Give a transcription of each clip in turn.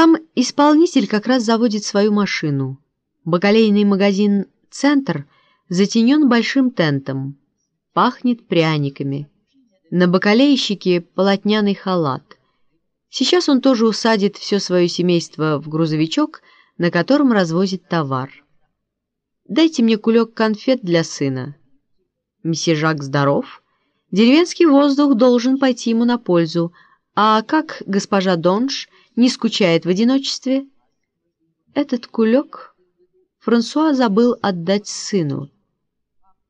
Сам исполнитель как раз заводит свою машину. Бакалейный магазин «Центр» затенен большим тентом. Пахнет пряниками. На бакалейщике полотняный халат. Сейчас он тоже усадит все свое семейство в грузовичок, на котором развозит товар. «Дайте мне кулек конфет для сына». Месье Жак здоров. Деревенский воздух должен пойти ему на пользу. А как госпожа Донж не скучает в одиночестве? Этот кулек Франсуа забыл отдать сыну.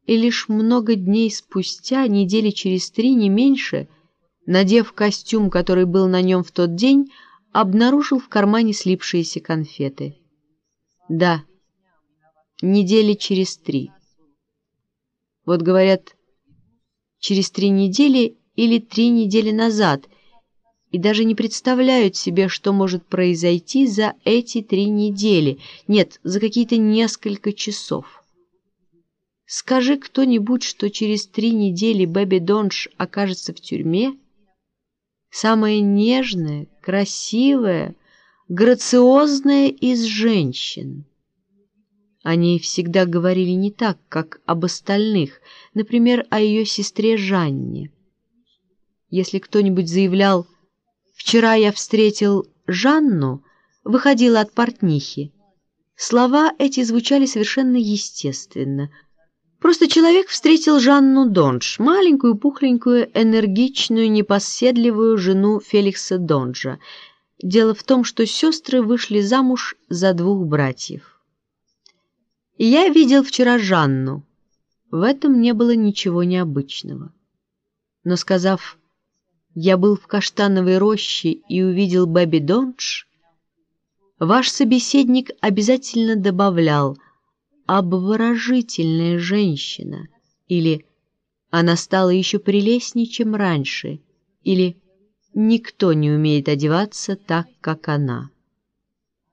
И лишь много дней спустя, недели через три, не меньше, надев костюм, который был на нем в тот день, обнаружил в кармане слипшиеся конфеты. Да, недели через три. Вот говорят, через три недели или три недели назад, и даже не представляют себе, что может произойти за эти три недели, нет, за какие-то несколько часов. Скажи кто-нибудь, что через три недели Бэби Донж окажется в тюрьме, самая нежная, красивая, грациозная из женщин. Они всегда говорили не так, как об остальных, например, о ее сестре Жанне. Если кто-нибудь заявлял «Вчера я встретил Жанну», выходила от портнихи, слова эти звучали совершенно естественно. Просто человек встретил Жанну Донж, маленькую, пухленькую, энергичную, непоседливую жену Феликса Донжа. Дело в том, что сестры вышли замуж за двух братьев. «Я видел вчера Жанну». В этом не было ничего необычного. Но сказав «Я был в каштановой роще и увидел Бэби Донж», ваш собеседник обязательно добавлял «обворожительная женщина» или «она стала еще прелестнее, чем раньше» или «никто не умеет одеваться так, как она».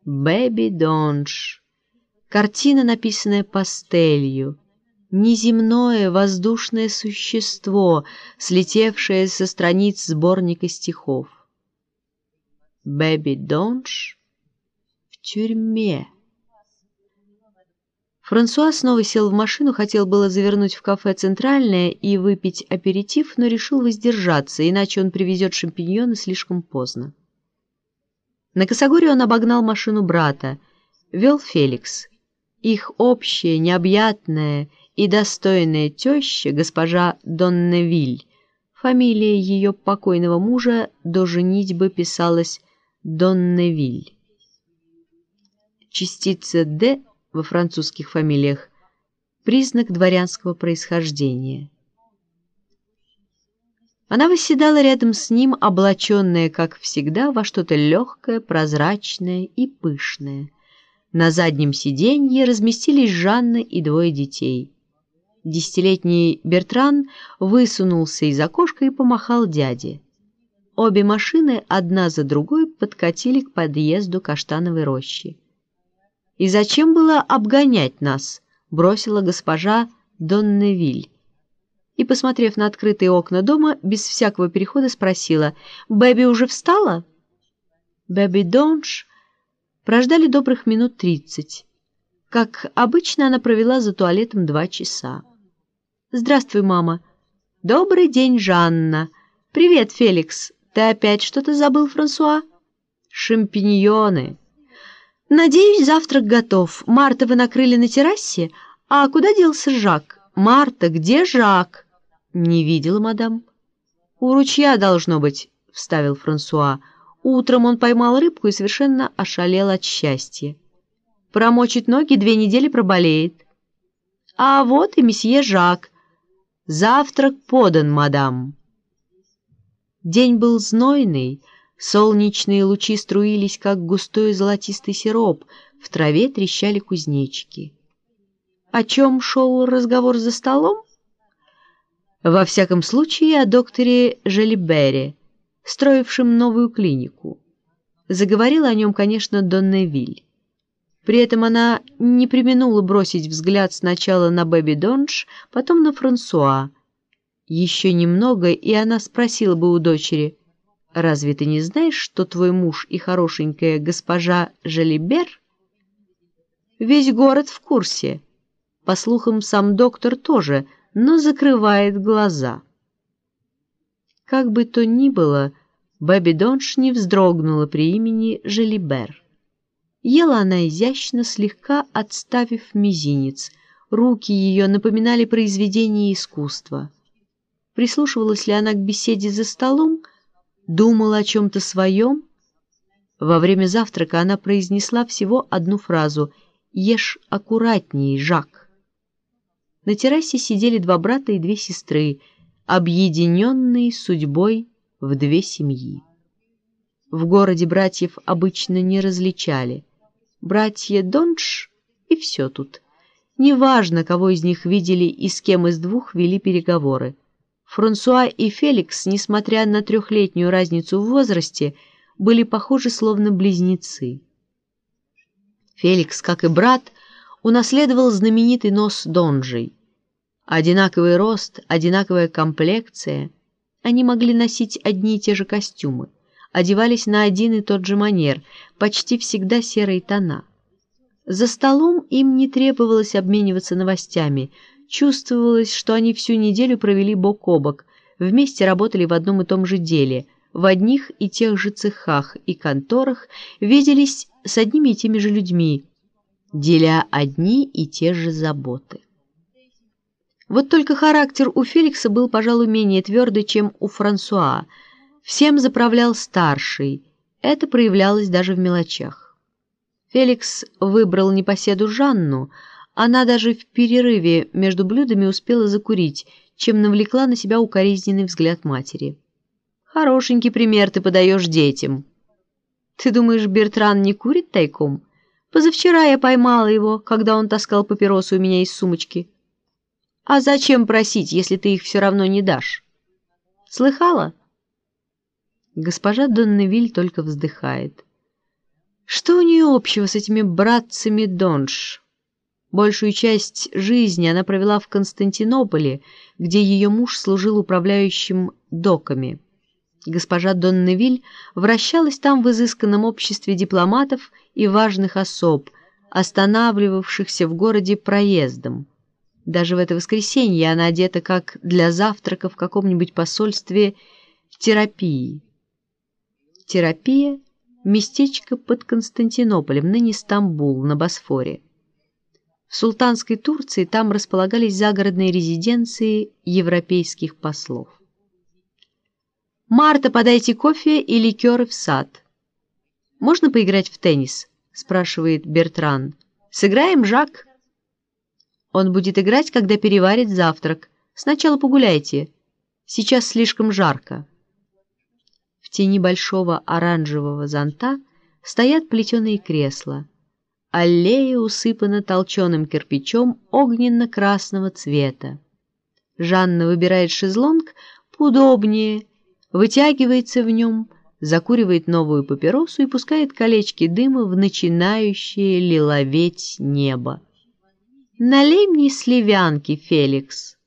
«Бэби Донж» Картина, написанная пастелью, неземное воздушное существо, слетевшее со страниц сборника стихов. Бэби Донж в тюрьме. Франсуа снова сел в машину, хотел было завернуть в кафе «Центральное» и выпить аперитив, но решил воздержаться, иначе он привезет шампиньоны слишком поздно. На Косогоре он обогнал машину брата, вел Феликс. Их общая, необъятная и достойная теща, госпожа Донневиль, фамилия ее покойного мужа до женитьбы писалась Донневиль. Частица «д» во французских фамилиях – признак дворянского происхождения. Она восседала рядом с ним, облаченная, как всегда, во что-то легкое, прозрачное и пышное – на заднем сиденье разместились Жанна и двое детей. Десятилетний Бертран высунулся из окошка и помахал дяде. Обе машины одна за другой подкатили к подъезду каштановой рощи. «И зачем было обгонять нас?» — бросила госпожа Донневиль. И, посмотрев на открытые окна дома, без всякого перехода спросила, «Бэби уже встала?» Бэби Донж Прождали добрых минут тридцать. Как обычно, она провела за туалетом два часа. «Здравствуй, мама». «Добрый день, Жанна». «Привет, Феликс. Ты опять что-то забыл, Франсуа?» «Шампиньоны». «Надеюсь, завтрак готов. Марта вы накрыли на террасе? А куда делся Жак? Марта, где Жак?» «Не видела, мадам». «У ручья должно быть», — вставил Франсуа. Утром он поймал рыбку и совершенно ошалел от счастья. Промочит ноги, две недели проболеет. А вот и месье Жак. Завтрак подан, мадам. День был знойный, солнечные лучи струились, как густой золотистый сироп, в траве трещали кузнечики. О чем шел разговор за столом? Во всяком случае, о докторе Желибере, строившим новую клинику. Заговорила о нем, конечно, Донна Виль. При этом она не применула бросить взгляд сначала на Бэби Донж, потом на Франсуа. Еще немного, и она спросила бы у дочери, разве ты не знаешь, что твой муж и хорошенькая госпожа Жалибер? Весь город в курсе. По слухам, сам доктор тоже, но закрывает глаза. Как бы то ни было, Бэби Донш не вздрогнула при имени Жалибер. Ела она изящно, слегка отставив мизинец. Руки ее напоминали произведение искусства. Прислушивалась ли она к беседе за столом, думала о чем-то своем. Во время завтрака она произнесла всего одну фразу «Ешь аккуратнее, Жак». На террасе сидели два брата и две сестры, объединенные судьбой в две семьи. В городе братьев обычно не различали братья Донж, и все тут. Неважно, кого из них видели и с кем из двух вели переговоры. Франсуа и Феликс, несмотря на трехлетнюю разницу в возрасте, были похожи словно близнецы. Феликс, как и брат, унаследовал знаменитый нос Донжей. Одинаковый рост, одинаковая комплекция. Они могли носить одни и те же костюмы одевались на один и тот же манер, почти всегда серые тона. За столом им не требовалось обмениваться новостями, чувствовалось, что они всю неделю провели бок о бок, вместе работали в одном и том же деле, в одних и тех же цехах и конторах, виделись с одними и теми же людьми, деля одни и те же заботы. Вот только характер у Феликса был, пожалуй, менее твердый, чем у Франсуа – Всем заправлял старший, это проявлялось даже в мелочах. Феликс выбрал непоседу Жанну, она даже в перерыве между блюдами успела закурить, чем навлекла на себя укоризненный взгляд матери. «Хорошенький пример ты подаешь детям». «Ты думаешь, Бертран не курит тайком? Позавчера я поймала его, когда он таскал папиросы у меня из сумочки». «А зачем просить, если ты их все равно не дашь?» «Слыхала?» Госпожа Донневиль только вздыхает. Что у нее общего с этими братцами Донж? Большую часть жизни она провела в Константинополе, где ее муж служил управляющим доками. Госпожа Донневиль вращалась там в изысканном обществе дипломатов и важных особ, останавливавшихся в городе проездом. Даже в это воскресенье она одета как для завтрака в каком-нибудь посольстве терапии. Терапия – местечко под Константинополем, ныне Стамбул, на Босфоре. В султанской Турции там располагались загородные резиденции европейских послов. «Марта, подайте кофе и ликеры в сад». «Можно поиграть в теннис?» – спрашивает Бертран. «Сыграем, Жак?» Он будет играть, когда переварит завтрак. Сначала погуляйте. Сейчас слишком жарко. Тени большого оранжевого зонта стоят плетеные кресла. Аллея усыпана толченым кирпичом огненно-красного цвета. Жанна выбирает шезлонг поудобнее, вытягивается в нем, закуривает новую папиросу и пускает колечки дыма в начинающее лиловеть небо. «Налей мне сливянки, Феликс!»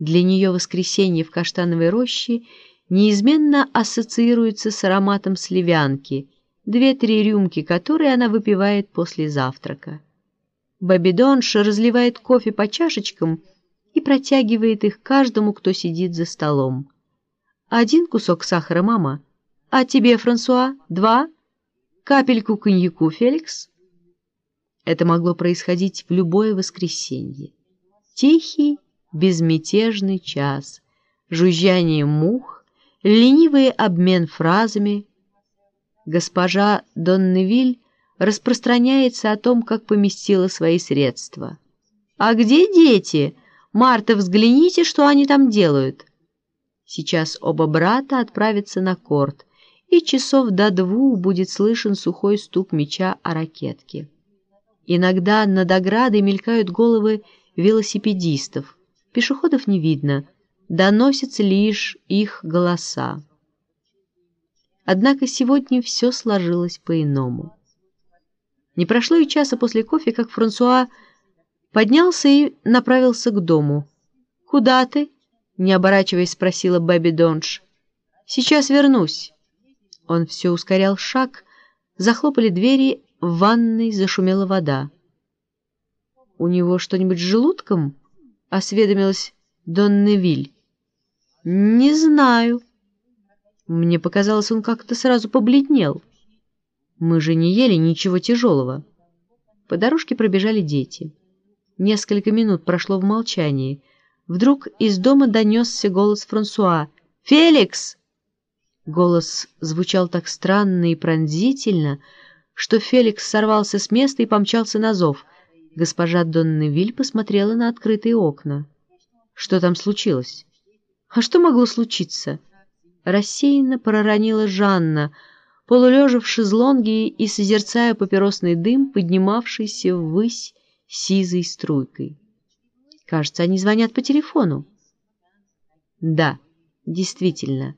Для нее воскресенье в каштановой роще — неизменно ассоциируется с ароматом сливянки, две-три рюмки которой она выпивает после завтрака. Бабидонша разливает кофе по чашечкам и протягивает их каждому, кто сидит за столом. «Один кусок сахара, мама? А тебе, Франсуа, два? Капельку коньяку, Феликс?» Это могло происходить в любое воскресенье. Тихий, безмятежный час, жужжание мух, ленивый обмен фразами. Госпожа Донневиль распространяется о том, как поместила свои средства. «А где дети? Марта, взгляните, что они там делают!» Сейчас оба брата отправятся на корт, и часов до двух будет слышен сухой стук меча о ракетке. Иногда над оградой мелькают головы велосипедистов. Пешеходов не видно, доносятся лишь их голоса. Однако сегодня все сложилось по-иному. Не прошло и часа после кофе, как Франсуа поднялся и направился к дому. «Куда ты?» — не оборачиваясь, спросила Бэби Донж. Сейчас вернусь». Он все ускорял шаг, захлопали двери, в ванной зашумела вода. «У него что-нибудь с желудком?» — осведомилась Донневиль. «Не знаю». Мне показалось, он как-то сразу побледнел. Мы же не ели ничего тяжелого. По дорожке пробежали дети. Несколько минут прошло в молчании. Вдруг из дома донесся голос Франсуа. «Феликс!» Голос звучал так странно и пронзительно, что Феликс сорвался с места и помчался на зов. Госпожа Донневиль посмотрела на открытые окна. Что там случилось? А что могло случиться? Рассеянно проронила Жанна, полулежа в шезлонге и созерцая папиросный дым, поднимавшийся ввысь сизой струйкой. Кажется, они звонят по телефону. Да, действительно.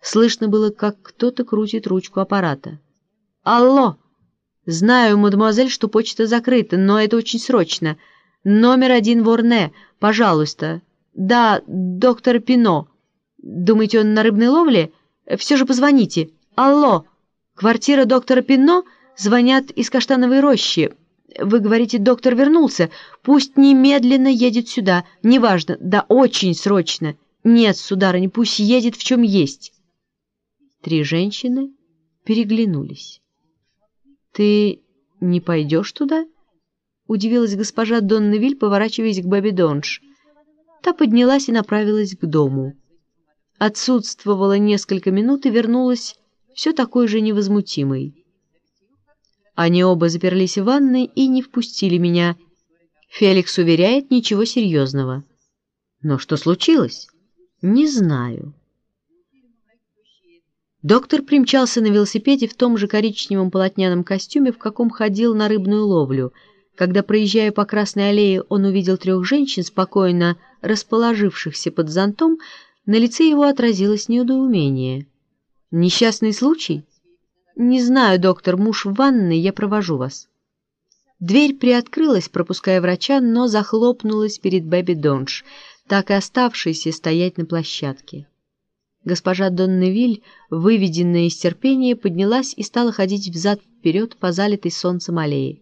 Слышно было, как кто-то крутит ручку аппарата. «Алло! Знаю, мадемуазель, что почта закрыта, но это очень срочно. Номер один Ворне, пожалуйста. Да, доктор Пино. Думаете, он на рыбной ловле? Все же позвоните. Алло! Квартира доктора Пино? Звонят из Каштановой рощи. Вы говорите, доктор вернулся. Пусть немедленно едет сюда. Неважно, да очень срочно. Нет, сударыня, пусть едет в чем есть». Три женщины переглянулись. «Ты не пойдешь туда?» — удивилась госпожа Донневиль, поворачиваясь к Бэби Донж. Та поднялась и направилась к дому. Отсутствовала несколько минут и вернулась все такой же невозмутимой. Они оба заперлись в ванной и не впустили меня. Феликс уверяет, ничего серьезного. Но что случилось? Не знаю. Доктор примчался на велосипеде в том же коричневом полотняном костюме, в каком ходил на рыбную ловлю. Когда, проезжая по Красной аллее, он увидел трех женщин, спокойно расположившихся под зонтом, на лице его отразилось недоумение. «Несчастный случай?» «Не знаю, доктор, муж в ванной, я провожу вас». Дверь приоткрылась, пропуская врача, но захлопнулась перед Бэби Донж, так и оставшейся стоять на площадке. Госпожа Донневиль, выведенная из терпения, поднялась и стала ходить взад-вперед по залитой солнцем аллее.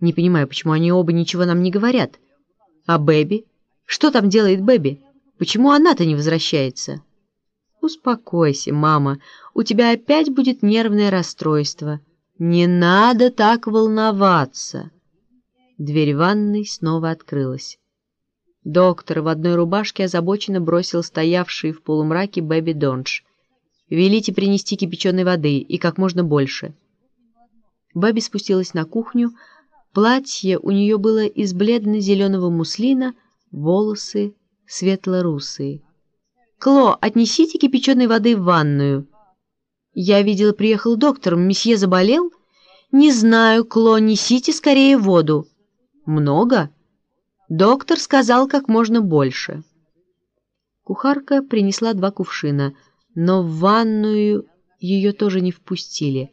Не понимаю, почему они оба ничего нам не говорят. А Бэби? Что там делает Бэби? Почему она-то не возвращается? Успокойся, мама, у тебя опять будет нервное расстройство. Не надо так волноваться. Дверь ванной снова открылась. Доктор в одной рубашке озабоченно бросил стоявший в полумраке Бэби Донж. «Велите принести кипяченой воды и как можно больше». Бэби спустилась на кухню. Платье у нее было из бледно-зеленого муслина, волосы светло-русые. «Кло, отнесите кипяченой воды в ванную». «Я видела, приехал доктор. Месье заболел?» «Не знаю, Кло, несите скорее воду». «Много?» Доктор сказал как можно больше. Кухарка принесла два кувшина, но в ванную ее тоже не впустили.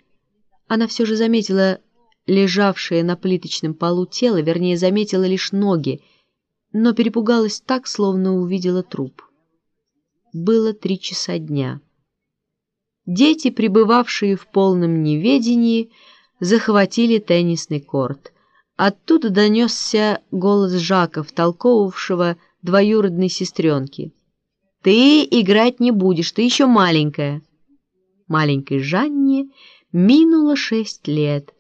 Она все же заметила лежавшее на плиточном полу тело, вернее, заметила лишь ноги, но перепугалась так, словно увидела труп. Было три часа дня. Дети, пребывавшие в полном неведении, захватили теннисный корт — Оттуда донесся голос Жака, втолковывавшего двоюродной сестренки. «Ты играть не будешь, ты еще маленькая». Маленькой Жанне минуло шесть лет.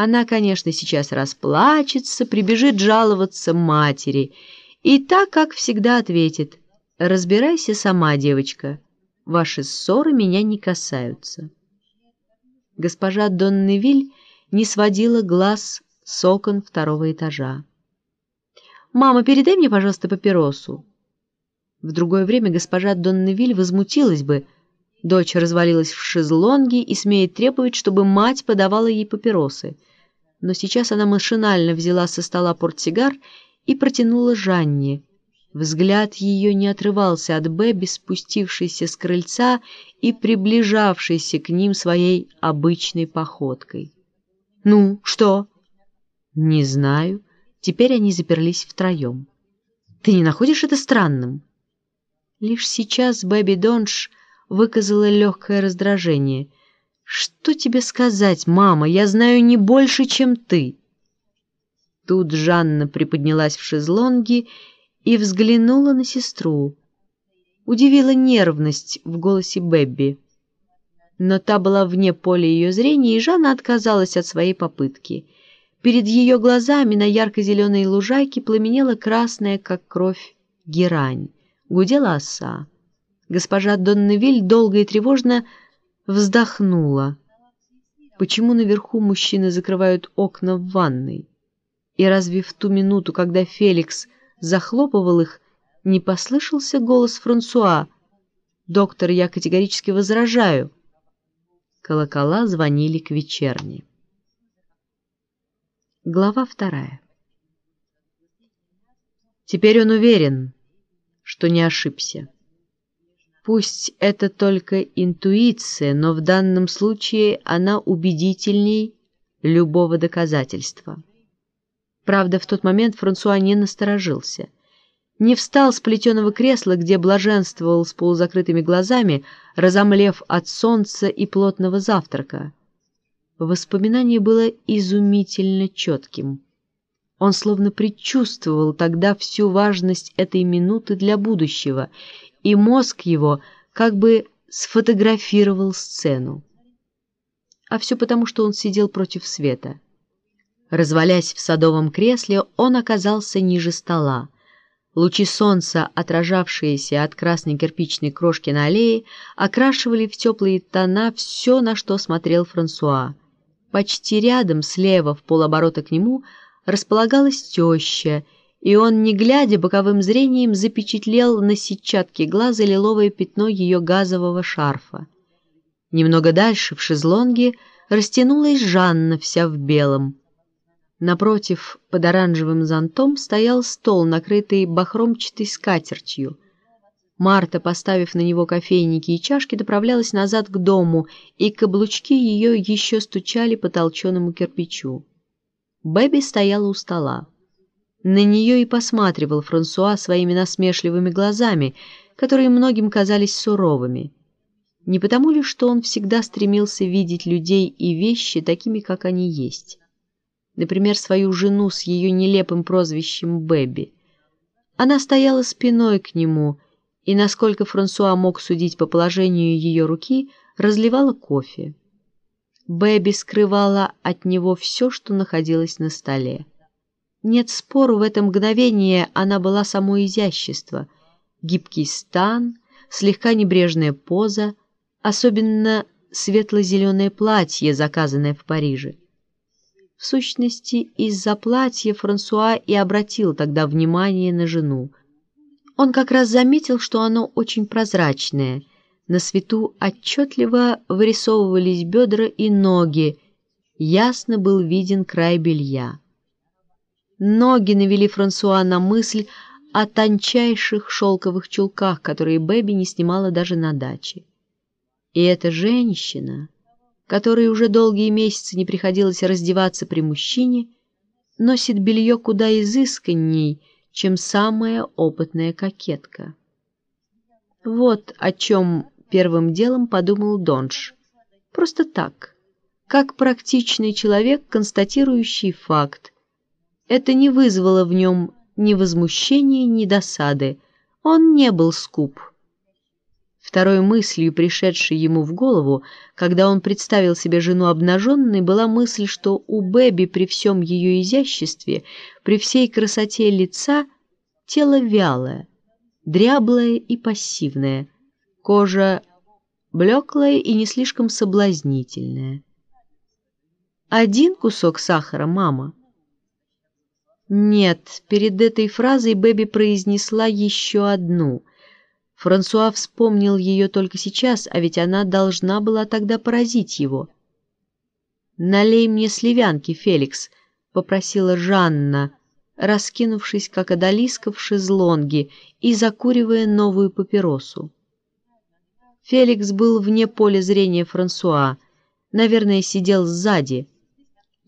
Она, конечно, сейчас расплачется, прибежит жаловаться матери. И так, как всегда, ответит. «Разбирайся сама, девочка. Ваши ссоры меня не касаются». Госпожа Донневиль не сводила глаз с окон второго этажа. «Мама, передай мне, пожалуйста, папиросу». В другое время госпожа Донневиль возмутилась бы. Дочь развалилась в шезлонге и смеет требовать, чтобы мать подавала ей папиросы. Но сейчас она машинально взяла со стола портсигар и протянула Жанне. Взгляд ее не отрывался от Бэби, спустившейся с крыльца и приближавшейся к ним своей обычной походкой. «Ну, что?» «Не знаю. Теперь они заперлись втроем. Ты не находишь это странным?» Лишь сейчас Бэби Донж выказала легкое раздражение. «Что тебе сказать, мама? Я знаю не больше, чем ты». Тут Жанна приподнялась в шезлонге и взглянула на сестру. Удивила нервность в голосе Бэбби. Но та была вне поля ее зрения, и Жанна отказалась от своей попытки. Перед ее глазами на ярко-зеленой лужайке пламенела красная, как кровь, герань. Гудела оса. Госпожа Донневиль долго и тревожно вздохнула. Почему наверху мужчины закрывают окна в ванной? И разве в ту минуту, когда Феликс захлопывал их, не послышался голос Франсуа? «Доктор, я категорически возражаю». Колокола звонили к вечерне. Глава вторая. Теперь он уверен, что не ошибся. Пусть это только интуиция, но в данном случае она убедительней любого доказательства. Правда, в тот момент Франсуа не насторожился. Не встал с плетеного кресла, где блаженствовал с полузакрытыми глазами, разомлев от солнца и плотного завтрака. Воспоминание было изумительно четким. Он словно предчувствовал тогда всю важность этой минуты для будущего и мозг его как бы сфотографировал сцену. А все потому, что он сидел против света. Развалясь в садовом кресле, он оказался ниже стола. Лучи солнца, отражавшиеся от красной кирпичной крошки на аллее, окрашивали в теплые тона все, на что смотрел Франсуа. Почти рядом, слева, в полоборота к нему, располагалась теща — и он, не глядя, боковым зрением запечатлел на сетчатке глаза лиловое пятно ее газового шарфа. Немного дальше, в шезлонге, растянулась Жанна вся в белом. Напротив, под оранжевым зонтом, стоял стол, накрытый бахромчатой скатертью. Марта, поставив на него кофейники и чашки, доправлялась назад к дому, и каблучки ее еще стучали по толченому кирпичу. Бэби стояла у стола. На нее и посматривал Франсуа своими насмешливыми глазами, которые многим казались суровыми. Не потому ли, что он всегда стремился видеть людей и вещи такими, как они есть? Например, свою жену с ее нелепым прозвищем Бэби. Она стояла спиной к нему, и, насколько Франсуа мог судить по положению ее руки, разливала кофе. Бэби скрывала от него все, что находилось на столе. Нет спору, в это мгновение она была само изящество. Гибкий стан, слегка небрежная поза, особенно светло-зеленое платье, заказанное в Париже. В сущности, из-за платья Франсуа и обратил тогда внимание на жену. Он как раз заметил, что оно очень прозрачное. На свету отчетливо вырисовывались бедра и ноги, ясно был виден край белья. Ноги навели Франсуа на мысль о тончайших шелковых чулках, которые Бэби не снимала даже на даче. И эта женщина, которой уже долгие месяцы не приходилось раздеваться при мужчине, носит белье куда изысканней, чем самая опытная кокетка. Вот о чем первым делом подумал Донж. Просто так, как практичный человек, констатирующий факт, это не вызвало в нем ни возмущения, ни досады. Он не был скуп. Второй мыслью, пришедшей ему в голову, когда он представил себе жену обнаженной, была мысль, что у Бэби при всем ее изяществе, при всей красоте лица, тело вялое, дряблое и пассивное, кожа блеклая и не слишком соблазнительная. «Один кусок сахара, мама?» Нет, перед этой фразой Бэби произнесла еще одну. Франсуа вспомнил ее только сейчас, а ведь она должна была тогда поразить его. «Налей мне сливянки, Феликс», — попросила Жанна, раскинувшись, как одолиска в шезлонге и закуривая новую папиросу. Феликс был вне поля зрения Франсуа, наверное, сидел сзади,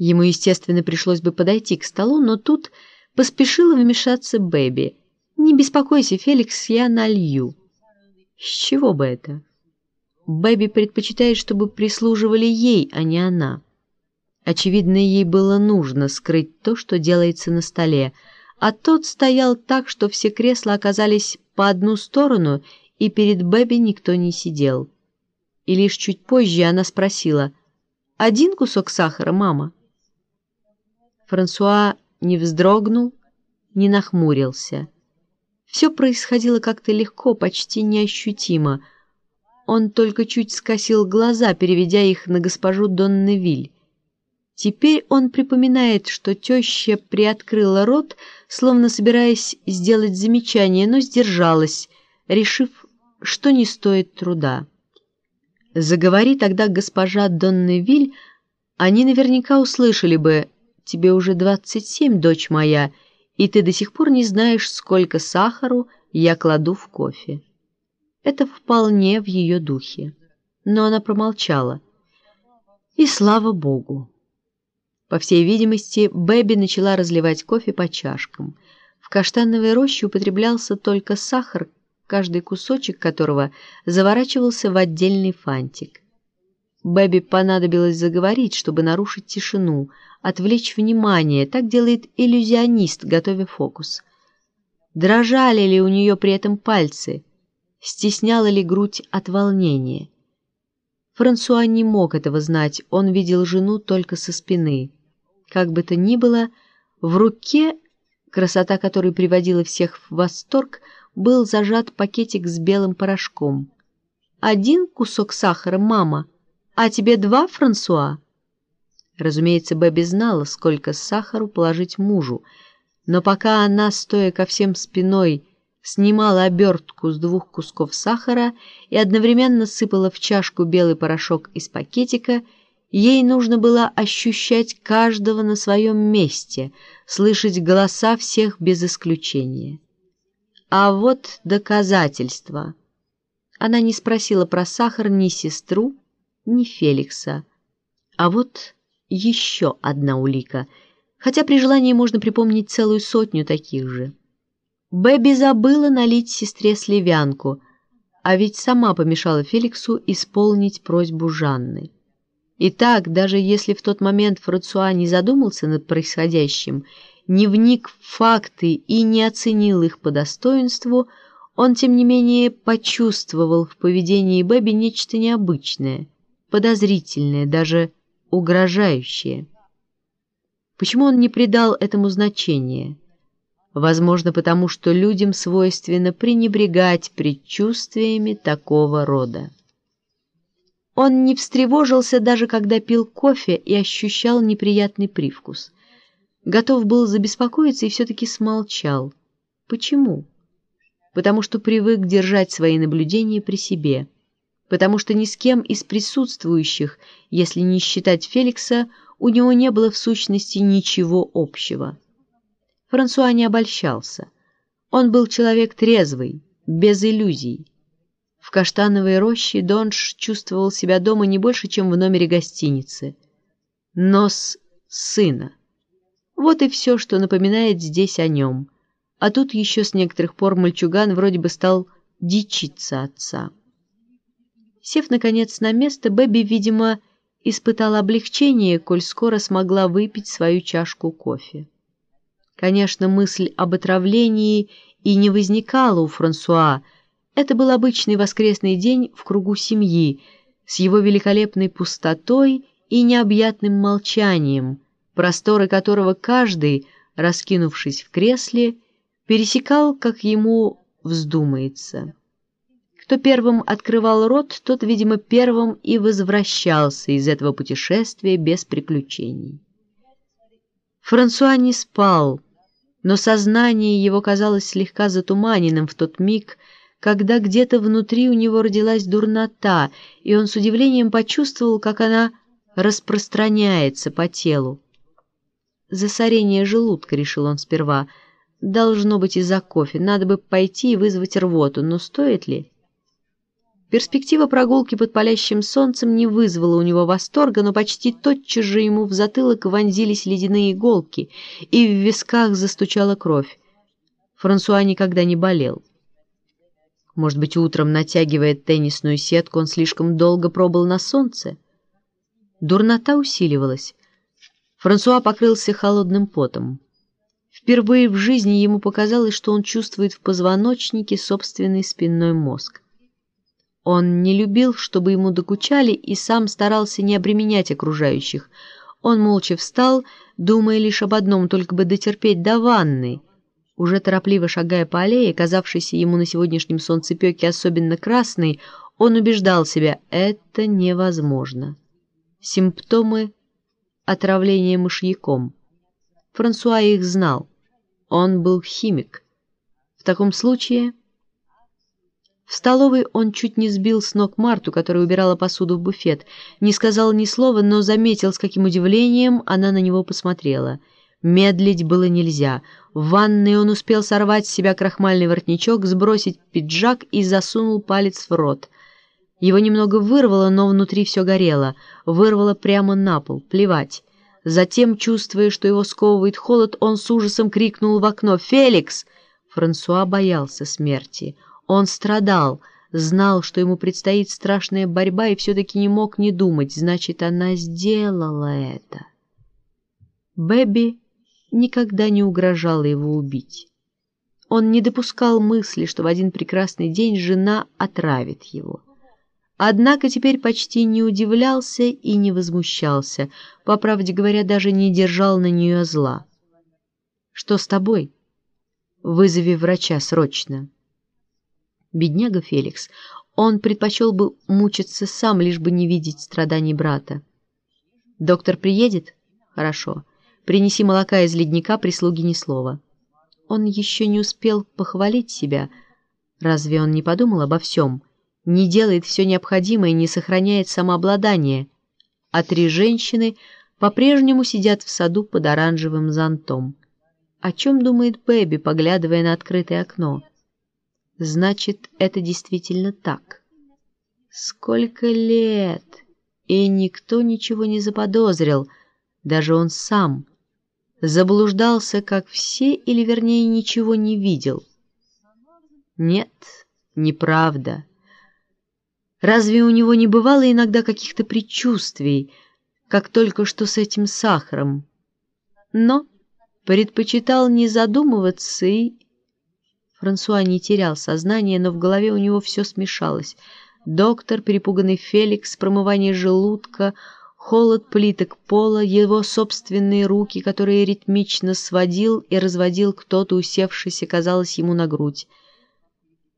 Ему, естественно, пришлось бы подойти к столу, но тут поспешила вмешаться Бэби. «Не беспокойся, Феликс, я налью». «С чего бы это?» Бэби предпочитает, чтобы прислуживали ей, а не она. Очевидно, ей было нужно скрыть то, что делается на столе, а тот стоял так, что все кресла оказались по одну сторону, и перед Бэби никто не сидел. И лишь чуть позже она спросила, «Один кусок сахара, мама?» Франсуа не вздрогнул, не нахмурился. Все происходило как-то легко, почти неощутимо. Он только чуть скосил глаза, переведя их на госпожу Донневиль. Теперь он припоминает, что теща приоткрыла рот, словно собираясь сделать замечание, но сдержалась, решив, что не стоит труда. Заговори тогда госпожа Донневиль, они наверняка услышали бы «Тебе уже двадцать семь, дочь моя», и ты до сих пор не знаешь, сколько сахару я кладу в кофе. Это вполне в ее духе. Но она промолчала. И слава богу. По всей видимости, Бэби начала разливать кофе по чашкам. В каштановой роще употреблялся только сахар, каждый кусочек которого заворачивался в отдельный фантик. Бэби понадобилось заговорить, чтобы нарушить тишину — отвлечь внимание, так делает иллюзионист, готовя фокус. Дрожали ли у нее при этом пальцы? Стесняла ли грудь от волнения? Франсуа не мог этого знать, он видел жену только со спины. Как бы то ни было, в руке, красота которой приводила всех в восторг, был зажат пакетик с белым порошком. «Один кусок сахара, мама, а тебе два, Франсуа?» Разумеется, Бэби знала, сколько сахару положить мужу, но пока она, стоя ко всем спиной, снимала обертку с двух кусков сахара и одновременно сыпала в чашку белый порошок из пакетика, ей нужно было ощущать каждого на своем месте, слышать голоса всех без исключения. А вот доказательства. Она не спросила про сахар ни сестру, ни Феликса. А вот еще одна улика, хотя при желании можно припомнить целую сотню таких же. Бэби забыла налить сестре сливянку, а ведь сама помешала Феликсу исполнить просьбу Жанны. Итак, даже если в тот момент Франсуа не задумался над происходящим, не вник в факты и не оценил их по достоинству, он, тем не менее, почувствовал в поведении Бэби нечто необычное, подозрительное, даже угрожающее. Почему он не придал этому значения? Возможно, потому что людям свойственно пренебрегать предчувствиями такого рода. Он не встревожился даже когда пил кофе и ощущал неприятный привкус. Готов был забеспокоиться и все-таки смолчал. Почему? Потому что привык держать свои наблюдения при себе – потому что ни с кем из присутствующих, если не считать Феликса, у него не было в сущности ничего общего. Франсуа не обольщался. Он был человек трезвый, без иллюзий. В каштановой роще Донж чувствовал себя дома не больше, чем в номере гостиницы. Нос сына. Вот и все, что напоминает здесь о нем. А тут еще с некоторых пор мальчуган вроде бы стал дичиться отца. Сев, наконец, на место, Бэби, видимо, испытала облегчение, коль скоро смогла выпить свою чашку кофе. Конечно, мысль об отравлении и не возникала у Франсуа. Это был обычный воскресный день в кругу семьи, с его великолепной пустотой и необъятным молчанием, просторы которого каждый, раскинувшись в кресле, пересекал, как ему вздумается. Кто первым открывал рот, тот, видимо, первым и возвращался из этого путешествия без приключений. Франсуа не спал, но сознание его казалось слегка затуманенным в тот миг, когда где-то внутри у него родилась дурнота, и он с удивлением почувствовал, как она распространяется по телу. «Засорение желудка», — решил он сперва, — «должно быть из-за кофе, надо бы пойти и вызвать рвоту, но стоит ли?» Перспектива прогулки под палящим солнцем не вызвала у него восторга, но почти тотчас же ему в затылок вонзились ледяные иголки, и в висках застучала кровь. Франсуа никогда не болел. Может быть, утром, натягивая теннисную сетку, он слишком долго пробыл на солнце? Дурнота усиливалась. Франсуа покрылся холодным потом. Впервые в жизни ему показалось, что он чувствует в позвоночнике собственный спинной мозг. Он не любил, чтобы ему докучали, и сам старался не обременять окружающих. Он молча встал, думая лишь об одном, только бы дотерпеть до ванны. Уже торопливо шагая по аллее, казавшейся ему на сегодняшнем солнцепеке особенно красной, он убеждал себя — это невозможно. Симптомы отравления мышьяком. Франсуа их знал. Он был химик. В таком случае... В столовой он чуть не сбил с ног Марту, которая убирала посуду в буфет. Не сказал ни слова, но заметил, с каким удивлением она на него посмотрела. Медлить было нельзя. В ванной он успел сорвать с себя крахмальный воротничок, сбросить пиджак и засунул палец в рот. Его немного вырвало, но внутри все горело. Вырвало прямо на пол. Плевать. Затем, чувствуя, что его сковывает холод, он с ужасом крикнул в окно «Феликс!». Франсуа боялся смерти. Он страдал, знал, что ему предстоит страшная борьба, и все-таки не мог не думать, значит, она сделала это. Бэби никогда не угрожала его убить. Он не допускал мысли, что в один прекрасный день жена отравит его. Однако теперь почти не удивлялся и не возмущался, по правде говоря, даже не держал на нее зла. «Что с тобой?» «Вызови врача срочно». Бедняга Феликс, он предпочел бы мучиться сам, лишь бы не видеть страданий брата. «Доктор приедет?» «Хорошо. Принеси молока из ледника, прислуги ни слова». Он еще не успел похвалить себя. Разве он не подумал обо всем?» не делает все необходимое не сохраняет самообладание, а три женщины по-прежнему сидят в саду под оранжевым зонтом. О чем думает Бэби, поглядывая на открытое окно? Значит, это действительно так. Сколько лет! И никто ничего не заподозрил, даже он сам. Заблуждался, как все, или, вернее, ничего не видел. Нет, неправда. Разве у него не бывало иногда каких-то предчувствий, как только что с этим сахаром? Но предпочитал не задумываться и... Франсуа не терял сознание, но в голове у него все смешалось. Доктор, перепуганный Феликс, промывание желудка, холод плиток пола, его собственные руки, которые ритмично сводил и разводил кто-то, усевшийся, казалось ему на грудь.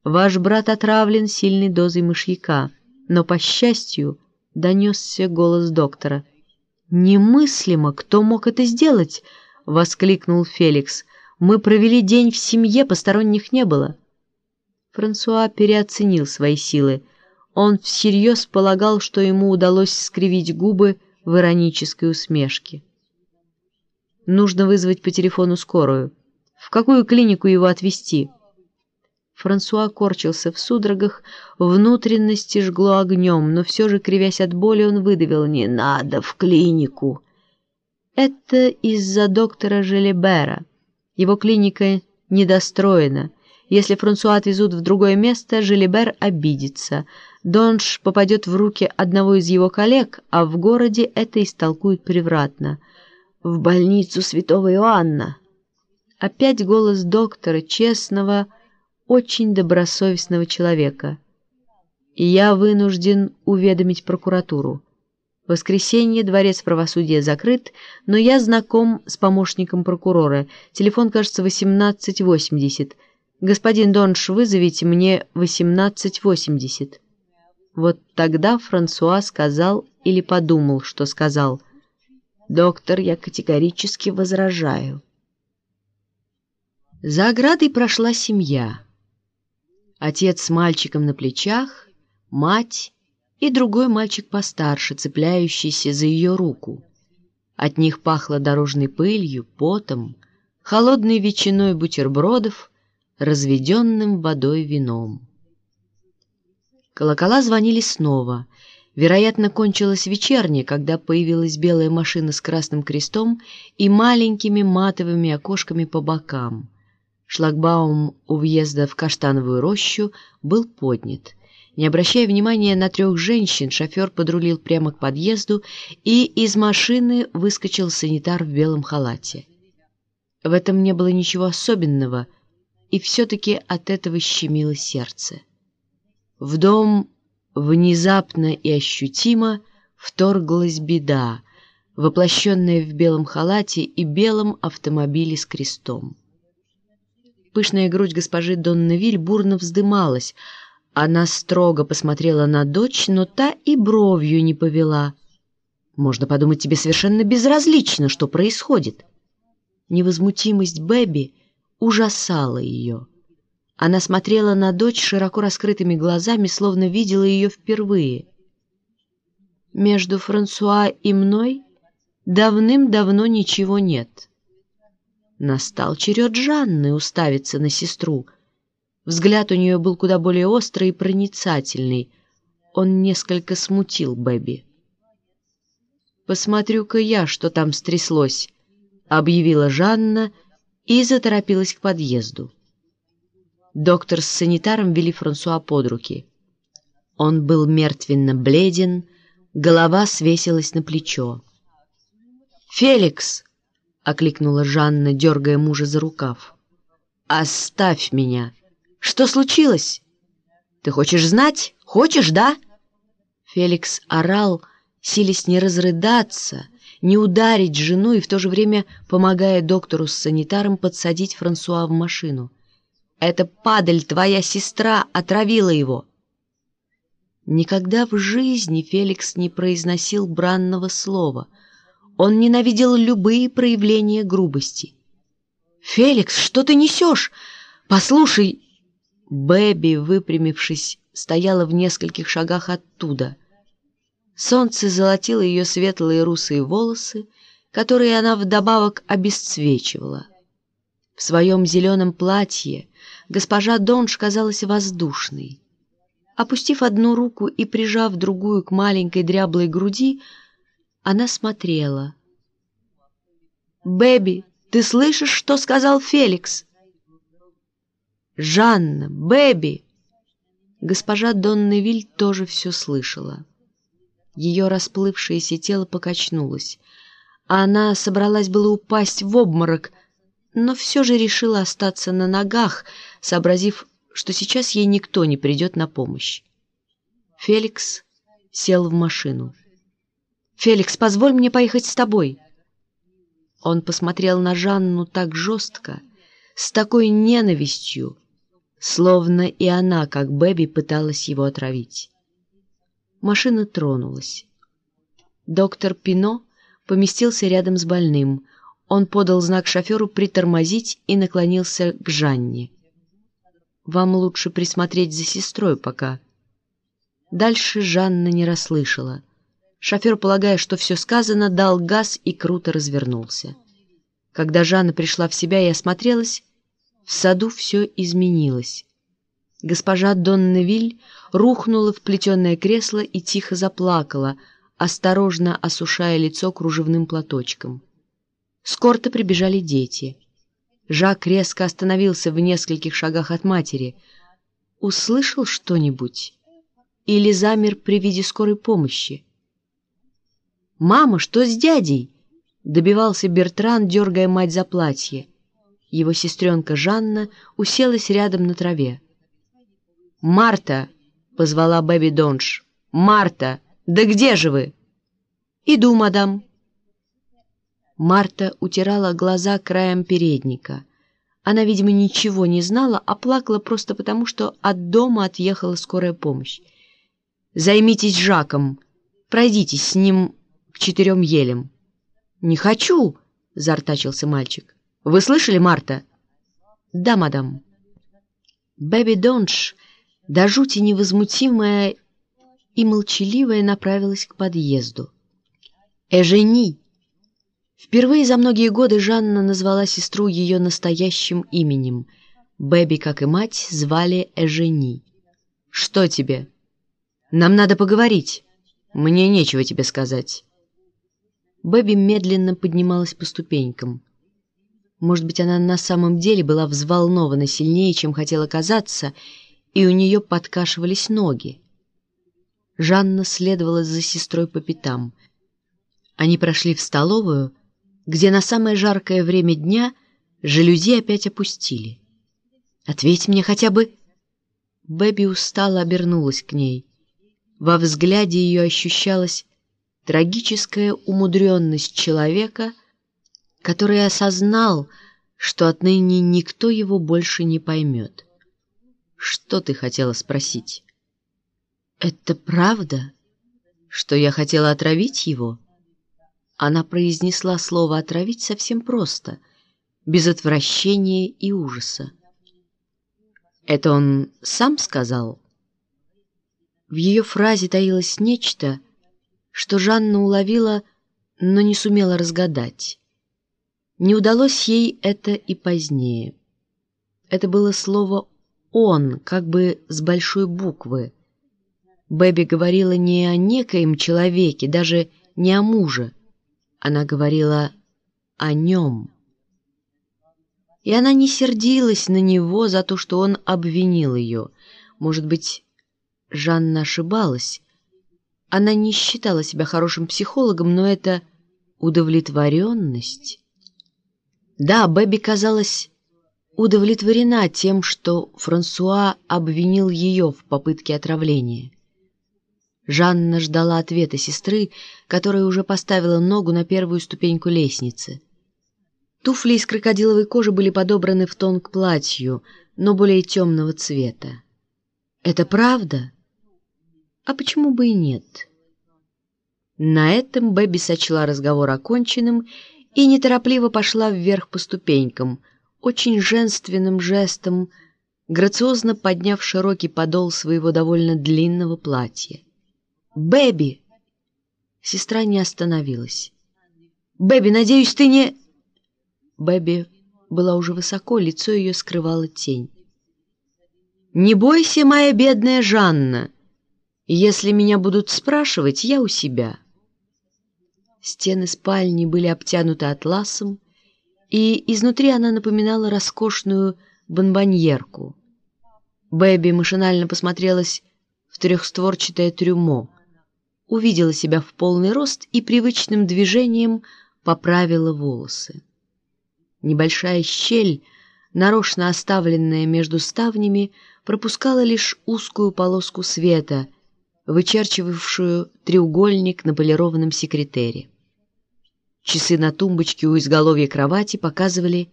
Ваш брат отравлен сильной дозой мышьяка, но, по счастью, донесся голос доктора. «Немыслимо! Кто мог это сделать?» — воскликнул Феликс. «Мы провели день в семье, посторонних не было». Франсуа переоценил свои силы. Он всерьез полагал, что ему удалось скривить губы в иронической усмешке. «Нужно вызвать по телефону скорую. В какую клинику его отвезти?» Франсуа корчился в судорогах, внутренности жгло огнем, но все же, кривясь от боли, он выдавил «Не надо в клинику!» Это из-за доктора Желебера. Его клиника недостроена. Если Франсуа отвезут в другое место, Желебер обидится. Донж попадет в руки одного из его коллег, а в городе это истолкуют превратно. «В больницу святого Иоанна!» Опять голос доктора, честного, очень добросовестного человека. Я вынужден уведомить прокуратуру. В воскресенье дворец правосудия закрыт, но я знаком с помощником прокурора. Телефон, кажется, 1880. Господин Донш, вызовите мне 1880. Вот тогда Франсуа сказал или подумал, что сказал. «Доктор, я категорически возражаю». За оградой прошла семья. Отец с мальчиком на плечах, мать и другой мальчик постарше, цепляющийся за ее руку. От них пахло дорожной пылью, потом, холодной ветчиной бутербродов, разведенным водой вином. Колокола звонили снова. Вероятно, кончилась вечерняя, когда появилась белая машина с красным крестом и маленькими матовыми окошками по бокам. Шлагбаум у въезда в Каштановую рощу был поднят. Не обращая внимания на трех женщин, шофер подрулил прямо к подъезду, и из машины выскочил санитар в белом халате. В этом не было ничего особенного, и все-таки от этого щемило сердце. В дом внезапно и ощутимо вторглась беда, воплощенная в белом халате и белом автомобиле с крестом. Пышная грудь госпожи Донневиль бурно вздымалась. Она строго посмотрела на дочь, но та и бровью не повела. «Можно подумать, тебе совершенно безразлично, что происходит». Невозмутимость Бэби ужасала ее. Она смотрела на дочь широко раскрытыми глазами, словно видела ее впервые. «Между Франсуа и мной давным-давно ничего нет». Настал черед Жанны уставиться на сестру. Взгляд у нее был куда более острый и проницательный. Он несколько смутил Бэби. «Посмотрю-ка я, что там стряслось», — объявила Жанна и заторопилась к подъезду. Доктор с санитаром вели Франсуа под руки. Он был мертвенно бледен, голова свесилась на плечо. «Феликс!» — окликнула Жанна, дергая мужа за рукав. «Оставь меня! Что случилось? Ты хочешь знать? Хочешь, да?» Феликс орал, силясь не разрыдаться, не ударить жену и в то же время помогая доктору с санитаром подсадить Франсуа в машину. «Эта падаль, твоя сестра, отравила его!» Никогда в жизни Феликс не произносил бранного слова — он ненавидел любые проявления грубости. «Феликс, что ты несешь? Послушай!» Бэби, выпрямившись, стояла в нескольких шагах оттуда. Солнце золотило ее светлые русые волосы, которые она вдобавок обесцвечивала. В своем зеленом платье госпожа Донж казалась воздушной. Опустив одну руку и прижав другую к маленькой дряблой груди, она смотрела. «Бэби, ты слышишь, что сказал Феликс?» «Жанна, Бэби!» Госпожа Донневиль тоже все слышала. Ее расплывшееся тело покачнулось, она собралась было упасть в обморок, но все же решила остаться на ногах, сообразив, что сейчас ей никто не придет на помощь. Феликс сел в машину. «Феликс, позволь мне поехать с тобой». Он посмотрел на Жанну так жестко, с такой ненавистью, словно и она, как Бэби, пыталась его отравить. Машина тронулась. Доктор Пино поместился рядом с больным. Он подал знак шоферу притормозить и наклонился к Жанне. «Вам лучше присмотреть за сестрой пока». Дальше Жанна не расслышала — Шофер, полагая, что все сказано, дал газ и круто развернулся. Когда Жанна пришла в себя и осмотрелась, в саду все изменилось. Госпожа Донневиль рухнула в плетеное кресло и тихо заплакала, осторожно осушая лицо кружевным платочком. С корта прибежали дети. Жак резко остановился в нескольких шагах от матери. Услышал что-нибудь? Или замер при виде скорой помощи? «Мама, что с дядей?» — добивался Бертран, дергая мать за платье. Его сестренка Жанна уселась рядом на траве. «Марта!» — позвала Бэби Донж. «Марта! Да где же вы?» «Иду, мадам». Марта утирала глаза краем передника. Она, видимо, ничего не знала, а плакала просто потому, что от дома отъехала скорая помощь. «Займитесь Жаком. Пройдитесь с ним к четырем елям. «Не хочу!» — зартачился мальчик. «Вы слышали, Марта?» «Да, мадам». Бэби Донж, до жути невозмутимая и молчаливая, направилась к подъезду. «Эжени!» Впервые за многие годы Жанна назвала сестру ее настоящим именем. Бэби, как и мать, звали Эжени. «Что тебе?» «Нам надо поговорить. Мне нечего тебе сказать». Бэби медленно поднималась по ступенькам. Может быть, она на самом деле была взволнована сильнее, чем хотела казаться, и у нее подкашивались ноги. Жанна следовала за сестрой по пятам. Они прошли в столовую, где на самое жаркое время дня жалюзи опять опустили. «Ответь мне хотя бы...» Бэби устало обернулась к ней. Во взгляде ее ощущалась трагическая умудренность человека, который осознал, что отныне никто его больше не поймет. «Что ты хотела спросить?» «Это правда, что я хотела отравить его?» Она произнесла слово «отравить» совсем просто, без отвращения и ужаса. «Это он сам сказал?» В ее фразе таилось нечто, что Жанна уловила, но не сумела разгадать. Не удалось ей это и позднее. Это было слово «он», как бы с большой буквы. Бэби говорила не о некоем человеке, даже не о муже. Она говорила о нем. И она не сердилась на него за то, что он обвинил ее. Может быть, Жанна ошибалась. Она не считала себя хорошим психологом, но это удовлетворенность. Да, Бэби казалась удовлетворена тем, что Франсуа обвинил ее в попытке отравления. Жанна ждала ответа сестры, которая уже поставила ногу на первую ступеньку лестницы. Туфли из крокодиловой кожи были подобраны в тон к платью, но более темного цвета. «Это правда?» «А почему бы и нет?» На этом Бэби сочла разговор оконченным и неторопливо пошла вверх по ступенькам, очень женственным жестом, грациозно подняв широкий подол своего довольно длинного платья. «Бэби!» Сестра не остановилась. «Бэби, надеюсь, ты не...» Бэби была уже высоко, лицо ее скрывала тень. «Не бойся, моя бедная Жанна. Если меня будут спрашивать, я у себя». Стены спальни были обтянуты атласом, и изнутри она напоминала роскошную бонбоньерку. Бэби машинально посмотрелась в трехстворчатое трюмо — увидела себя в полный рост и привычным движением поправила волосы. Небольшая щель, нарочно оставленная между ставнями, пропускала лишь узкую полоску света, вычерчивавшую треугольник на полированном секретере. Часы на тумбочке у изголовья кровати показывали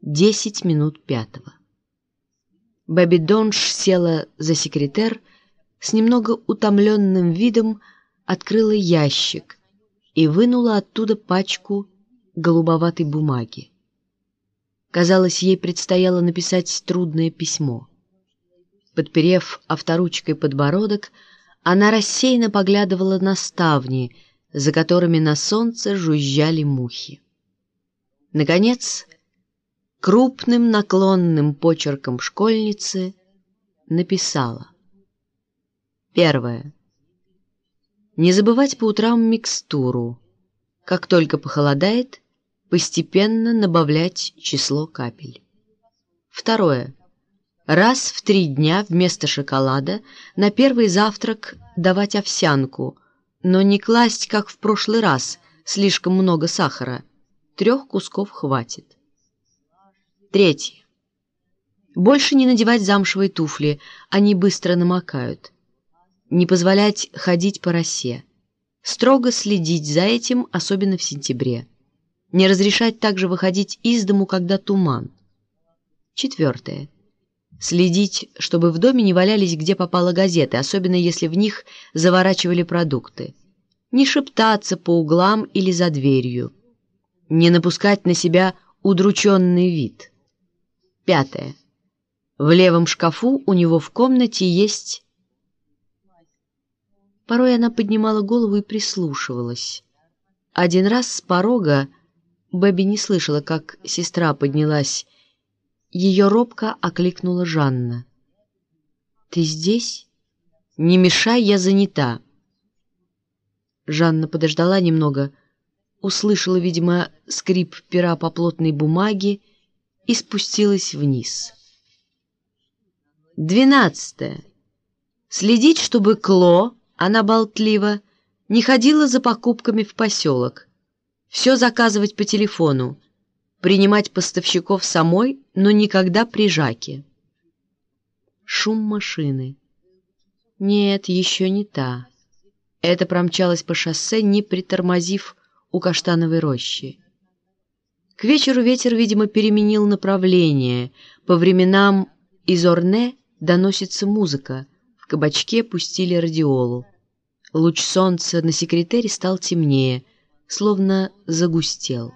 десять минут пятого. Бэби Донж села за секретер с немного утомленным видом, открыла ящик и вынула оттуда пачку голубоватой бумаги. Казалось, ей предстояло написать трудное письмо. Подперев авторучкой подбородок, она рассеянно поглядывала на ставни, за которыми на солнце жужжали мухи. Наконец, крупным наклонным почерком школьницы написала. Первое. Не забывать по утрам микстуру. Как только похолодает, постепенно добавлять число капель. Второе. Раз в три дня вместо шоколада на первый завтрак давать овсянку, но не класть, как в прошлый раз, слишком много сахара. Трех кусков хватит. Третье. Больше не надевать замшевые туфли, они быстро намокают не позволять ходить по росе, строго следить за этим, особенно в сентябре, не разрешать также выходить из дому, когда туман. Четвертое. Следить, чтобы в доме не валялись где попало газеты, особенно если в них заворачивали продукты. Не шептаться по углам или за дверью. Не напускать на себя удрученный вид. Пятое. В левом шкафу у него в комнате есть Порой она поднимала голову и прислушивалась. Один раз с порога Бэби не слышала, как сестра поднялась. Ее робко окликнула Жанна. «Ты здесь? Не мешай, я занята». Жанна подождала немного, услышала, видимо, скрип пера по плотной бумаге и спустилась вниз. Двенадцатое. Следить, чтобы Кло, она болтлива, не ходила за покупками в поселок. Все заказывать по телефону, принимать поставщиков самой, но никогда при Жаке. Шум машины. Нет, еще не та. Это промчалась по шоссе, не притормозив у каштановой рощи. К вечеру ветер, видимо, переменил направление. По временам из Орне доносится музыка. В кабачке пустили радиолу. Луч солнца на секретере стал темнее, словно загустел.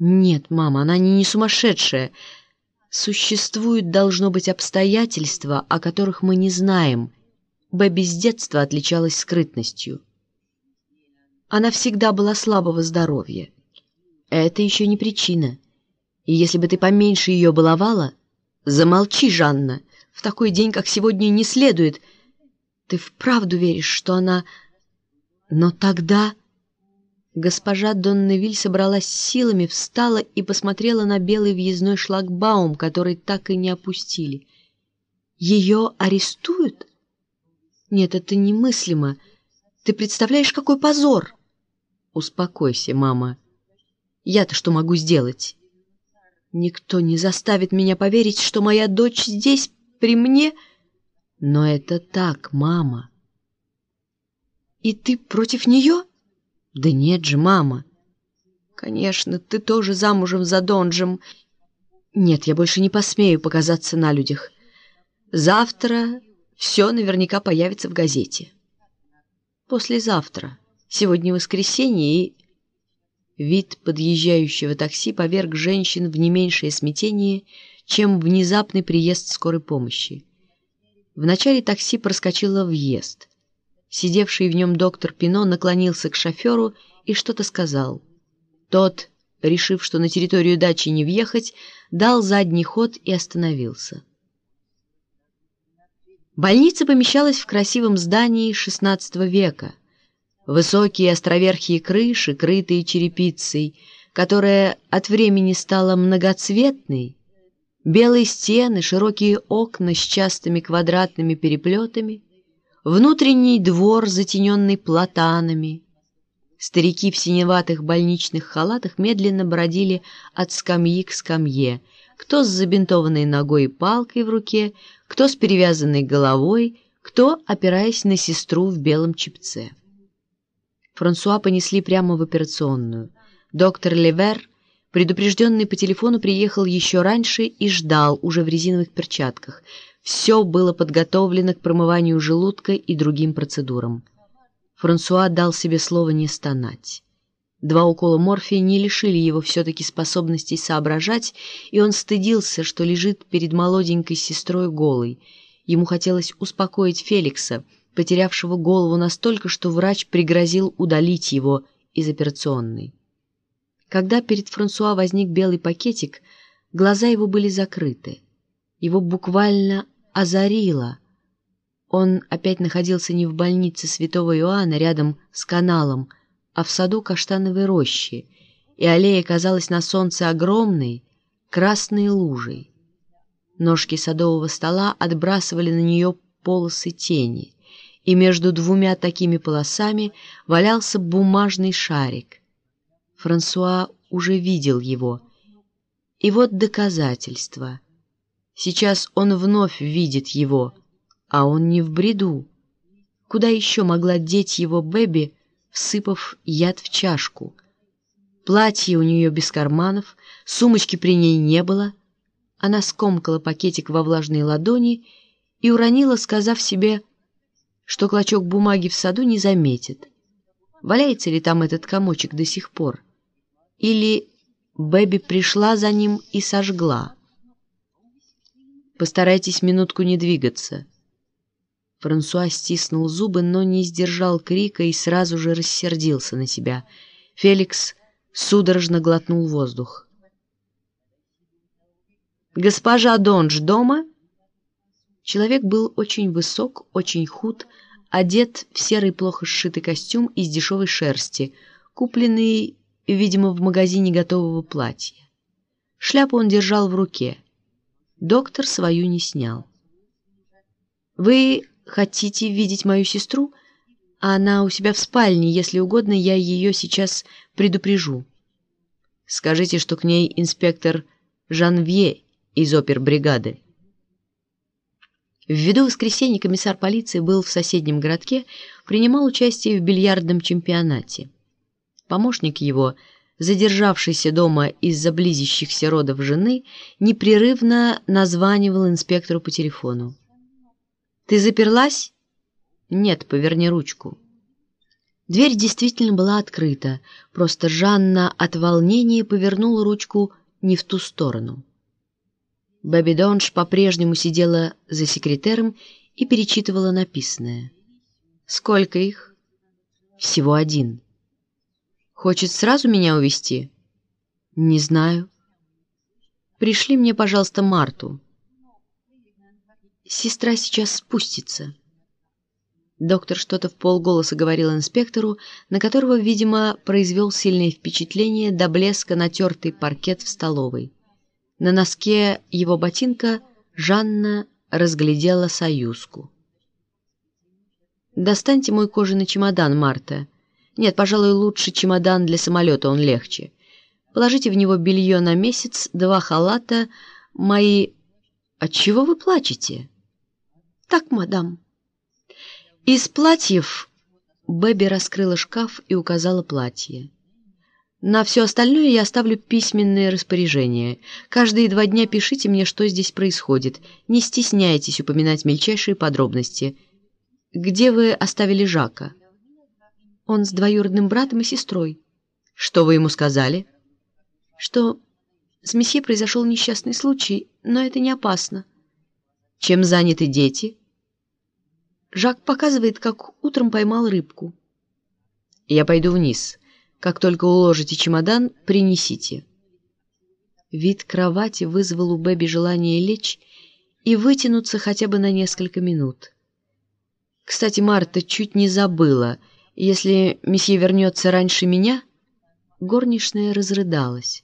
«Нет, мама, она не, не сумасшедшая. Существуют, должно быть, обстоятельства, о которых мы не знаем. Бэби с детства отличалась скрытностью. Она всегда была слабого здоровья. Это еще не причина. И если бы ты поменьше ее баловала... Замолчи, Жанна. В такой день, как сегодня, не следует. Ты вправду веришь, что она... Но тогда... Госпожа Донневиль собралась силами, встала и посмотрела на белый въездной шлагбаум, который так и не опустили. «Ее арестуют?» «Нет, это немыслимо. Ты представляешь, какой позор!» «Успокойся, мама. Я-то что могу сделать?» «Никто не заставит меня поверить, что моя дочь здесь, при мне...» «Но это так, мама». «И ты против нее?» «Да нет же, мама!» «Конечно, ты тоже замужем за Донжем!» «Нет, я больше не посмею показаться на людях. Завтра все наверняка появится в газете. Послезавтра. Сегодня воскресенье и...» Вид подъезжающего такси поверг женщин в не меньшее смятение, чем внезапный приезд скорой помощи. Вначале такси проскочило въезд. Сидевший в нем доктор Пино наклонился к шоферу и что-то сказал. Тот, решив, что на территорию дачи не въехать, дал задний ход и остановился. Больница помещалась в красивом здании XVI века. Высокие островерхие крыши, крытые черепицей, которая от времени стала многоцветной, белые стены, широкие окна с частыми квадратными переплетами — внутренний двор, затененный платанами. Старики в синеватых больничных халатах медленно бродили от скамьи к скамье, кто с забинтованной ногой и палкой в руке, кто с перевязанной головой, кто опираясь на сестру в белом чепце. Франсуа понесли прямо в операционную. Доктор Левер, предупрежденный по телефону, приехал еще раньше и ждал, уже в резиновых перчатках — все было подготовлено к промыванию желудка и другим процедурам. Франсуа дал себе слово не стонать. Два укола морфия не лишили его все-таки способностей соображать, и он стыдился, что лежит перед молоденькой сестрой голой. Ему хотелось успокоить Феликса, потерявшего голову настолько, что врач пригрозил удалить его из операционной. Когда перед Франсуа возник белый пакетик, глаза его были закрыты. Его буквально озарило. Он опять находился не в больнице святого Иоанна рядом с каналом, а в саду каштановой рощи, и аллея казалась на солнце огромной, красной лужей. Ножки садового стола отбрасывали на нее полосы тени, и между двумя такими полосами валялся бумажный шарик. Франсуа уже видел его. И вот доказательство — Сейчас он вновь видит его, а он не в бреду. Куда еще могла деть его Бэби, всыпав яд в чашку? Платье у нее без карманов, сумочки при ней не было. Она скомкала пакетик во влажной ладони и уронила, сказав себе, что клочок бумаги в саду не заметит. Валяется ли там этот комочек до сих пор? Или Бэби пришла за ним и сожгла? Постарайтесь минутку не двигаться». Франсуа стиснул зубы, но не сдержал крика и сразу же рассердился на себя. Феликс судорожно глотнул воздух. «Госпожа Донж дома?» Человек был очень высок, очень худ, одет в серый плохо сшитый костюм из дешевой шерсти, купленный, видимо, в магазине готового платья. Шляпу он держал в руке. Доктор свою не снял. «Вы хотите видеть мою сестру? Она у себя в спальне. Если угодно, я ее сейчас предупрежу. Скажите, что к ней инспектор Жанвье из опербригады». В виду воскресенья комиссар полиции был в соседнем городке, принимал участие в бильярдном чемпионате. Помощник его, задержавшийся дома из-за близящихся родов жены, непрерывно названивал инспектору по телефону. «Ты заперлась?» «Нет, поверни ручку». Дверь действительно была открыта, просто Жанна от волнения повернула ручку не в ту сторону. Бэби Донж по-прежнему сидела за секретером и перечитывала написанное. «Сколько их?» «Всего один». «Хочет сразу меня увести «Не знаю». «Пришли мне, пожалуйста, Марту». «Сестра сейчас спустится». Доктор что-то в полголоса говорил инспектору, на которого, видимо, произвел сильное впечатление до блеска натертый паркет в столовой. На носке его ботинка Жанна разглядела союзку. «Достаньте мой кожаный чемодан, Марта. Нет, пожалуй, лучше чемодан для самолета, он легче. Положите в него белье на месяц, два халата, мои... Отчего вы плачете?» «Так, мадам». Из платьев Бэби раскрыла шкаф и указала платье. На все остальное я оставлю письменное распоряжение. Каждые два дня пишите мне, что здесь происходит. Не стесняйтесь упоминать мельчайшие подробности. Где вы оставили Жака? Он с двоюродным братом и сестрой. Что вы ему сказали? Что с месье произошел несчастный случай, но это не опасно. Чем заняты дети? Жак показывает, как утром поймал рыбку. Я пойду вниз. Как только уложите чемодан, принесите». Вид кровати вызвал у Бэби желание лечь и вытянуться хотя бы на несколько минут. Кстати, Марта чуть не забыла. Если месье вернется раньше меня... Горничная разрыдалась.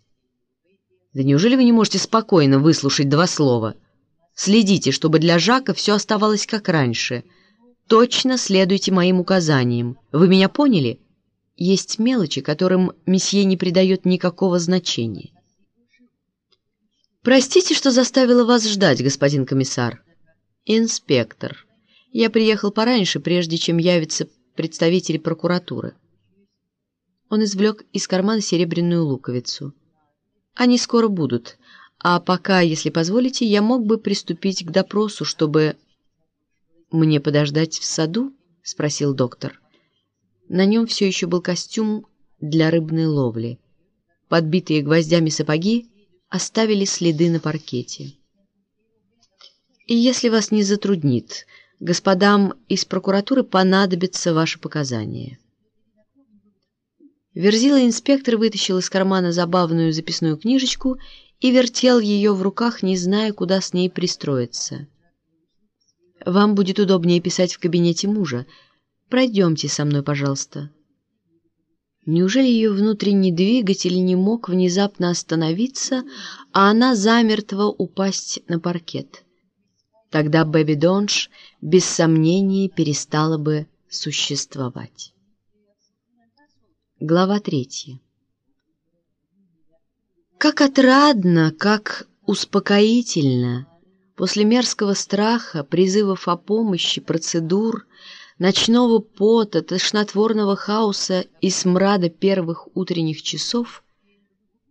«Да неужели вы не можете спокойно выслушать два слова? Следите, чтобы для Жака все оставалось как раньше. Точно следуйте моим указаниям. Вы меня поняли?» Есть мелочи, которым месье не придает никакого значения. «Простите, что заставила вас ждать, господин комиссар». «Инспектор. Я приехал пораньше, прежде чем явятся представители прокуратуры». Он извлек из кармана серебряную луковицу. «Они скоро будут, а пока, если позволите, я мог бы приступить к допросу, чтобы...» «Мне подождать в саду?» — спросил доктор. На нем все еще был костюм для рыбной ловли. Подбитые гвоздями сапоги оставили следы на паркете. И если вас не затруднит, господам из прокуратуры понадобятся ваши показания. Верзила инспектор вытащил из кармана забавную записную книжечку и вертел ее в руках, не зная, куда с ней пристроиться. «Вам будет удобнее писать в кабинете мужа», Пройдемте со мной, пожалуйста». Неужели ее внутренний двигатель не мог внезапно остановиться, а она замертво упасть на паркет? Тогда Бэби Донж без сомнения перестала бы существовать. Глава третья. Как отрадно, как успокоительно после мерзкого страха, призывов о помощи, процедур, ночного пота, тошнотворного хаоса и смрада первых утренних часов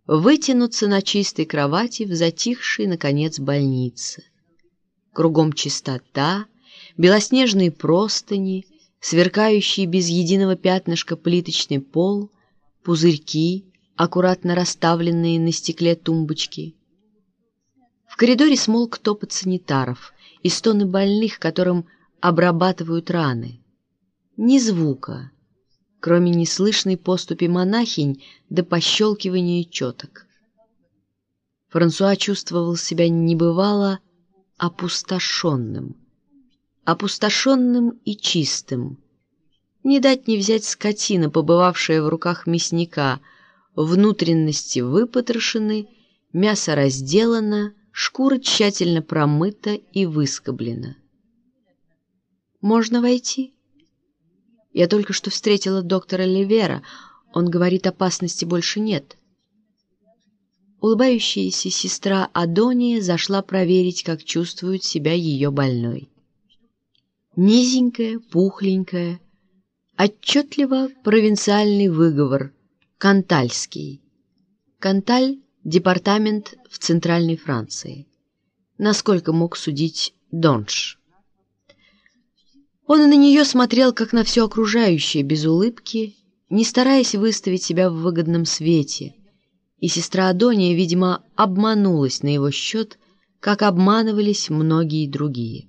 вытянуться на чистой кровати в затихшей, наконец, больнице. Кругом чистота, белоснежные простыни, сверкающий без единого пятнышка плиточный пол, пузырьки, аккуратно расставленные на стекле тумбочки. В коридоре смолк топот санитаров и стоны больных, которым обрабатывают раны. Ни звука, кроме неслышной поступи монахинь до пощелкивания четок. Франсуа чувствовал себя небывало опустошенным. Опустошенным и чистым. Не дать не взять скотина, побывавшая в руках мясника, внутренности выпотрошены, Мясо разделано, шкура тщательно промыта и выскоблена. «Можно войти?» «Я только что встретила доктора Ливера. Он говорит, опасности больше нет». Улыбающаяся сестра Адония зашла проверить, как чувствует себя ее больной. Низенькая, пухленькая, отчетливо провинциальный выговор, кантальский. Канталь – департамент в Центральной Франции. Насколько мог судить Донж. Он на нее смотрел, как на все окружающее, без улыбки, не стараясь выставить себя в выгодном свете – и сестра Адония, видимо, обманулась на его счет, как обманывались многие другие.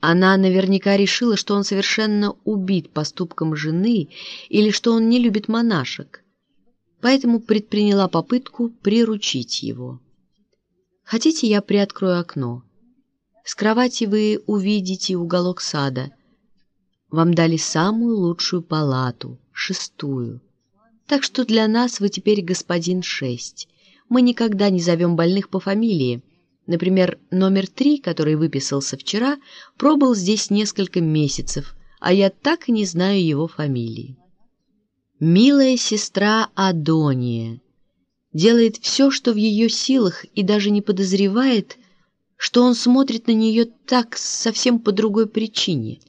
Она наверняка решила, что он совершенно убит поступком жены или что он не любит монашек, поэтому предприняла попытку приручить его. «Хотите, я приоткрою окно? С кровати вы увидите уголок сада. Вам дали самую лучшую палату, шестую». Так что для нас вы теперь господин шесть. Мы никогда не зовем больных по фамилии. Например, номер три, который выписался вчера, пробыл здесь несколько месяцев, а я так и не знаю его фамилии. Милая сестра Адония делает все, что в ее силах, и даже не подозревает, что он смотрит на нее так совсем по другой причине,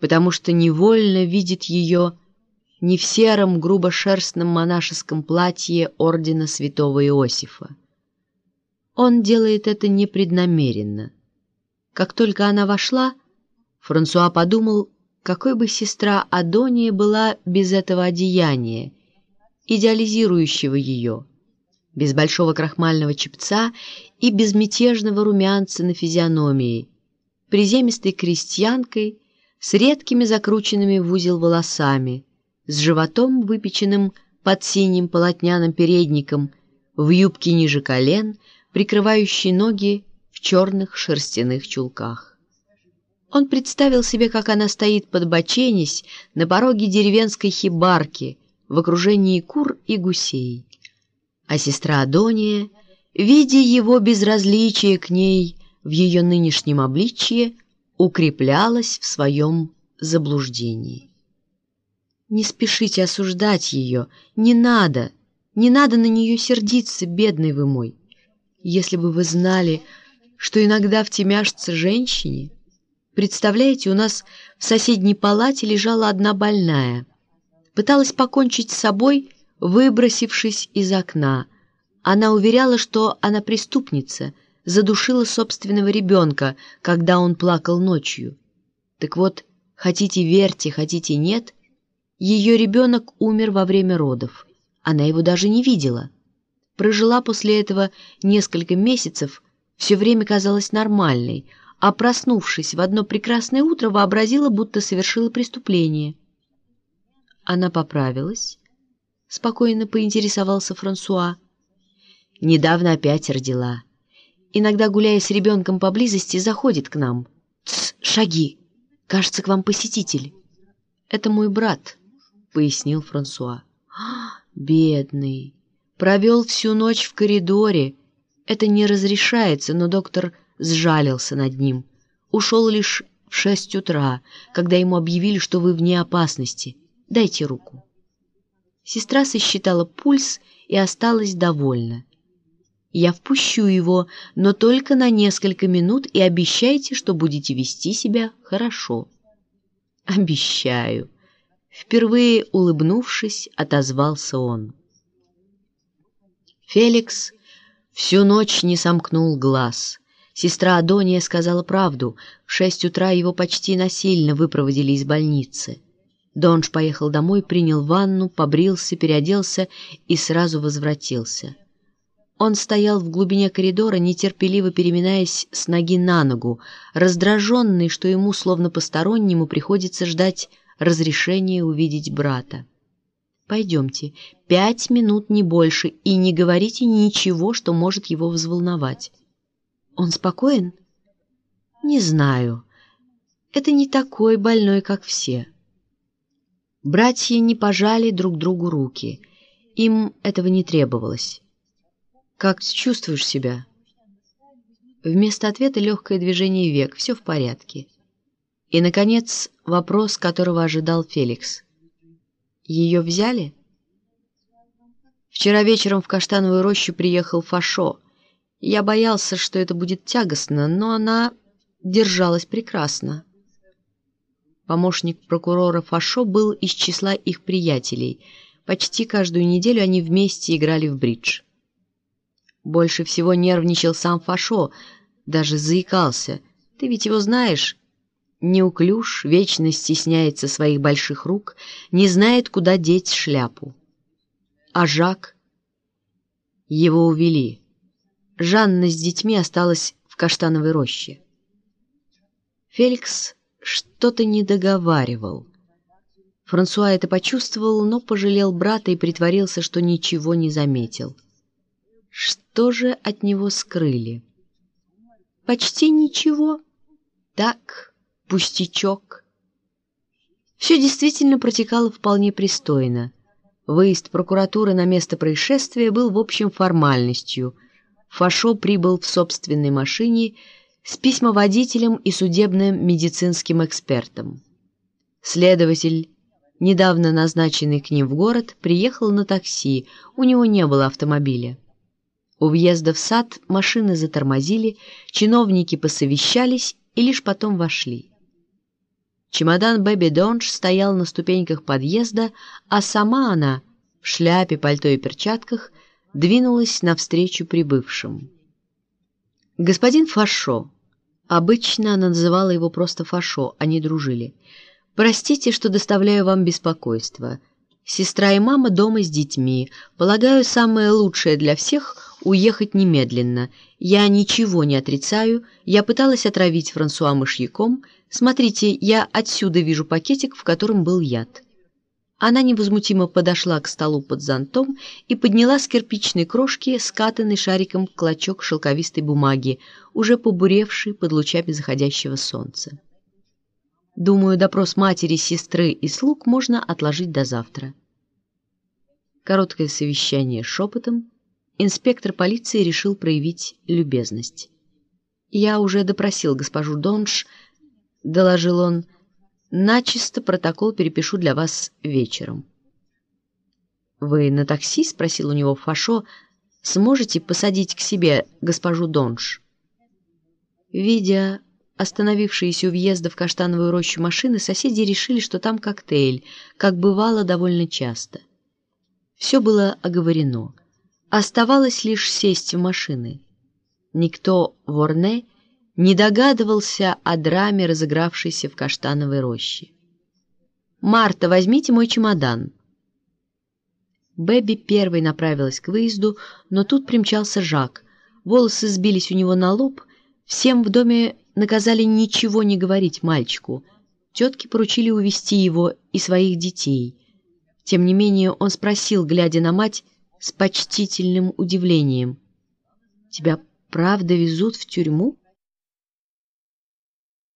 потому что невольно видит ее не в сером грубошерстном монашеском платье ордена святого Иосифа. Он делает это непреднамеренно. Как только она вошла, Франсуа подумал, какой бы сестра Адония была без этого одеяния, идеализирующего ее, без большого крахмального чепца и безмятежного румянца на физиономии, приземистой крестьянкой с редкими закрученными в узел волосами, с животом, выпеченным под синим полотняным передником, в юбке ниже колен, прикрывающей ноги в черных шерстяных чулках. Он представил себе, как она стоит под боченись на пороге деревенской хибарки в окружении кур и гусей. А сестра Адония, видя его безразличие к ней в ее нынешнем обличье, укреплялась в своем заблуждении. Не спешите осуждать ее, не надо, не надо на нее сердиться, бедный вы мой. Если бы вы знали, что иногда втемяшится женщине... Представляете, у нас в соседней палате лежала одна больная. Пыталась покончить с собой, выбросившись из окна. Она уверяла, что она преступница, задушила собственного ребенка, когда он плакал ночью. Так вот, хотите верьте, хотите нет — ее ребенок умер во время родов. Она его даже не видела. Прожила после этого несколько месяцев, все время казалась нормальной, а проснувшись в одно прекрасное утро, вообразила, будто совершила преступление. Она поправилась, спокойно поинтересовался Франсуа. Недавно опять родила. Иногда, гуляя с ребенком поблизости, заходит к нам. «Тсс, шаги! Кажется, к вам посетитель. Это мой брат». — пояснил Франсуа. «Бедный! Провел всю ночь в коридоре. Это не разрешается, но доктор сжалился над ним. Ушел лишь в шесть утра, когда ему объявили, что вы вне опасности. Дайте руку». Сестра сосчитала пульс и осталась довольна. «Я впущу его, но только на несколько минут и обещайте, что будете вести себя хорошо». «Обещаю», Впервые улыбнувшись, отозвался он. Феликс всю ночь не сомкнул глаз. Сестра Адония сказала правду. В шесть утра его почти насильно выпроводили из больницы. Донж поехал домой, принял ванну, побрился, переоделся и сразу возвратился. Он стоял в глубине коридора, нетерпеливо переминаясь с ноги на ногу, раздраженный, что ему, словно постороннему, приходится ждать разрешение увидеть брата. «Пойдемте, пять минут не больше, и не говорите ничего, что может его взволновать». «Он спокоен?» «Не знаю. Это не такой больной, как все». Братья не пожали друг другу руки. Им этого не требовалось. «Как чувствуешь себя?» Вместо ответа легкое движение век, все в порядке. И, наконец, вопрос, которого ожидал Феликс. «Ее взяли?» Вчера вечером в Каштановую рощу приехал Фашо. Я боялся, что это будет тягостно, но она держалась прекрасно. Помощник прокурора Фашо был из числа их приятелей. Почти каждую неделю они вместе играли в бридж. Больше всего нервничал сам Фашо, даже заикался. Ты ведь его знаешь? Неуклюж, вечно стесняется своих больших рук, не знает, куда деть шляпу. А Жак? Его увели. Жанна с детьми осталась в каштановой роще. Феликс что-то не договаривал. Франсуа это почувствовал, но пожалел брата и притворился, что ничего не заметил. Что же от него скрыли? Почти ничего. Так, пустячок. Все действительно протекало вполне пристойно. Выезд прокуратуры на место происшествия был, в общем, формальностью. Фашо прибыл в собственной машине с письмоводителем и судебным медицинским экспертом. Следователь, недавно назначенный к ним в город, приехал на такси, у него не было автомобиля. У въезда в сад машины затормозили, чиновники посовещались и лишь потом вошли. Чемодан Бэби Донж стоял на ступеньках подъезда, а сама она, в шляпе, пальто и перчатках, двинулась навстречу прибывшим. «Господин Фашо», обычно она называла его просто Фашо, они дружили, «простите, что доставляю вам беспокойство. Сестра и мама дома с детьми. Полагаю, самое лучшее для всех — уехать немедленно. Я ничего не отрицаю, я пыталась отравить Франсуа мышьяком — «Смотрите, я отсюда вижу пакетик, в котором был яд». Она невозмутимо подошла к столу под зонтом и подняла с кирпичной крошки скатанный шариком клочок шелковистой бумаги, уже побуревший под лучами заходящего солнца. Думаю, допрос матери, сестры и слуг можно отложить до завтра. Короткое совещание шепотом. Инспектор полиции решил проявить любезность. Я уже допросил госпожу Донж, — доложил он, — «начисто протокол перепишу для вас вечером». «Вы на такси?» — спросил у него Фашо. «Сможете посадить к себе госпожу Донж?» Видя остановившиеся у въезда в каштановую рощу машины, соседи решили, что там коктейль, как бывало довольно часто. Все было оговорено. Оставалось лишь сесть в машины. Никто в Орне не догадывался о драме, разыгравшейся в каштановой роще. «Марта, возьмите мой чемодан». Бэби первой направилась к выезду, но тут примчался Жак. Волосы сбились у него на лоб. Всем в доме наказали ничего не говорить мальчику. Тетки поручили увести его и своих детей. Тем не менее он спросил, глядя на мать, с почтительным удивлением. «Тебя правда везут в тюрьму?»